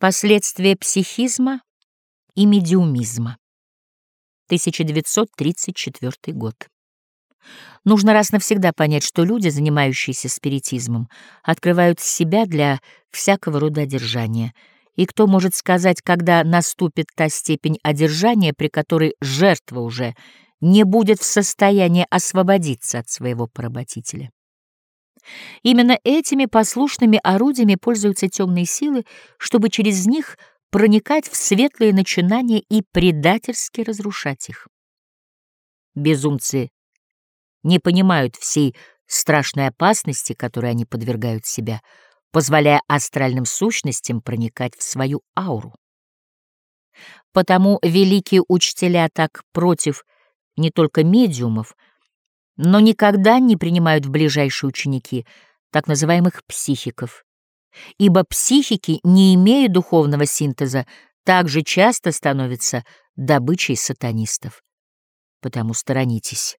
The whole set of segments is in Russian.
Последствия психизма и медиумизма. 1934 год. Нужно раз навсегда понять, что люди, занимающиеся спиритизмом, открывают себя для всякого рода одержания. И кто может сказать, когда наступит та степень одержания, при которой жертва уже не будет в состоянии освободиться от своего поработителя? Именно этими послушными орудиями пользуются темные силы, чтобы через них проникать в светлые начинания и предательски разрушать их. Безумцы не понимают всей страшной опасности, которой они подвергают себя, позволяя астральным сущностям проникать в свою ауру. Потому великие учителя так против не только медиумов, но никогда не принимают в ближайшие ученики так называемых психиков, ибо психики, не имея духовного синтеза, также часто становятся добычей сатанистов. Потому сторонитесь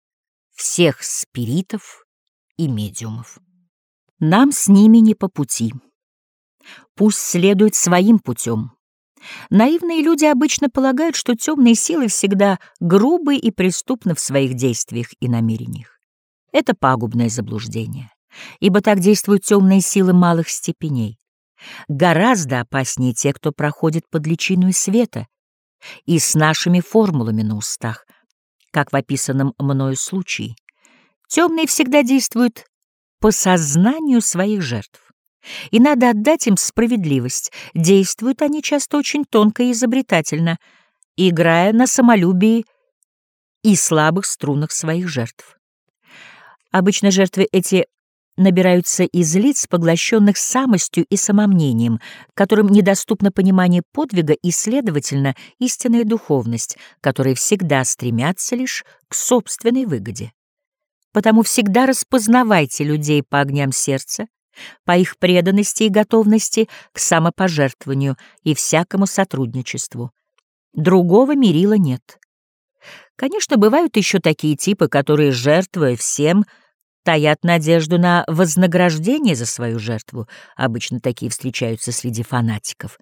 всех спиритов и медиумов. Нам с ними не по пути. Пусть следуют своим путем. Наивные люди обычно полагают, что темные силы всегда грубы и преступны в своих действиях и намерениях. Это пагубное заблуждение, ибо так действуют темные силы малых степеней. Гораздо опаснее те, кто проходит под личиной света и с нашими формулами на устах, как в описанном мною случае. Темные всегда действуют по сознанию своих жертв. И надо отдать им справедливость. Действуют они часто очень тонко и изобретательно, играя на самолюбии и слабых струнах своих жертв. Обычно жертвы эти набираются из лиц, поглощенных самостью и самомнением, которым недоступно понимание подвига и, следовательно, истинная духовность, которые всегда стремятся лишь к собственной выгоде. Потому всегда распознавайте людей по огням сердца, по их преданности и готовности к самопожертвованию и всякому сотрудничеству. Другого мерила нет. Конечно, бывают еще такие типы, которые, жертвуя всем, таят надежду на вознаграждение за свою жертву. Обычно такие встречаются среди фанатиков.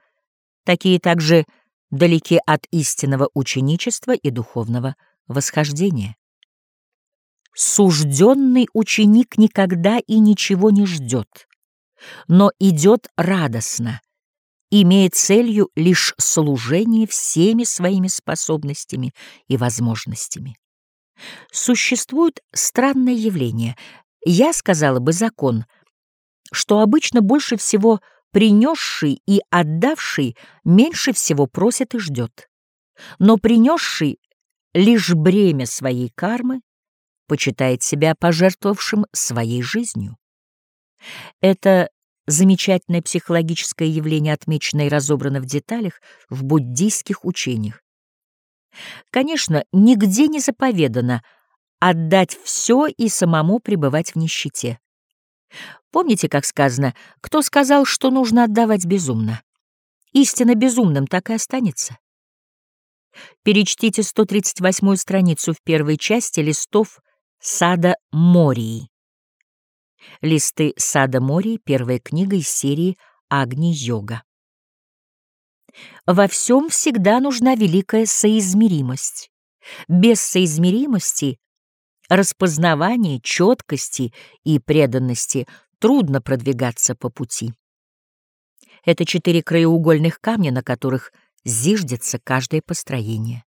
Такие также далеки от истинного ученичества и духовного восхождения. Сужденный ученик никогда и ничего не ждет, но идет радостно, имея целью лишь служение всеми своими способностями и возможностями. Существует странное явление, я сказала бы закон, что обычно больше всего принесший и отдавший меньше всего просит и ждет, но принесший лишь бремя своей кармы почитает себя пожертвовавшим своей жизнью. Это замечательное психологическое явление отмечено и разобрано в деталях в буддийских учениях. Конечно, нигде не заповедано отдать все и самому пребывать в нищете. Помните, как сказано, кто сказал, что нужно отдавать безумно? Истинно безумным так и останется. Перечтите 138-ю страницу в первой части листов Сада Мории. Листы Сада Мории, первая книга из серии Агни-йога. Во всем всегда нужна великая соизмеримость. Без соизмеримости, распознавания, четкости и преданности трудно продвигаться по пути. Это четыре краеугольных камня, на которых зиждется каждое построение.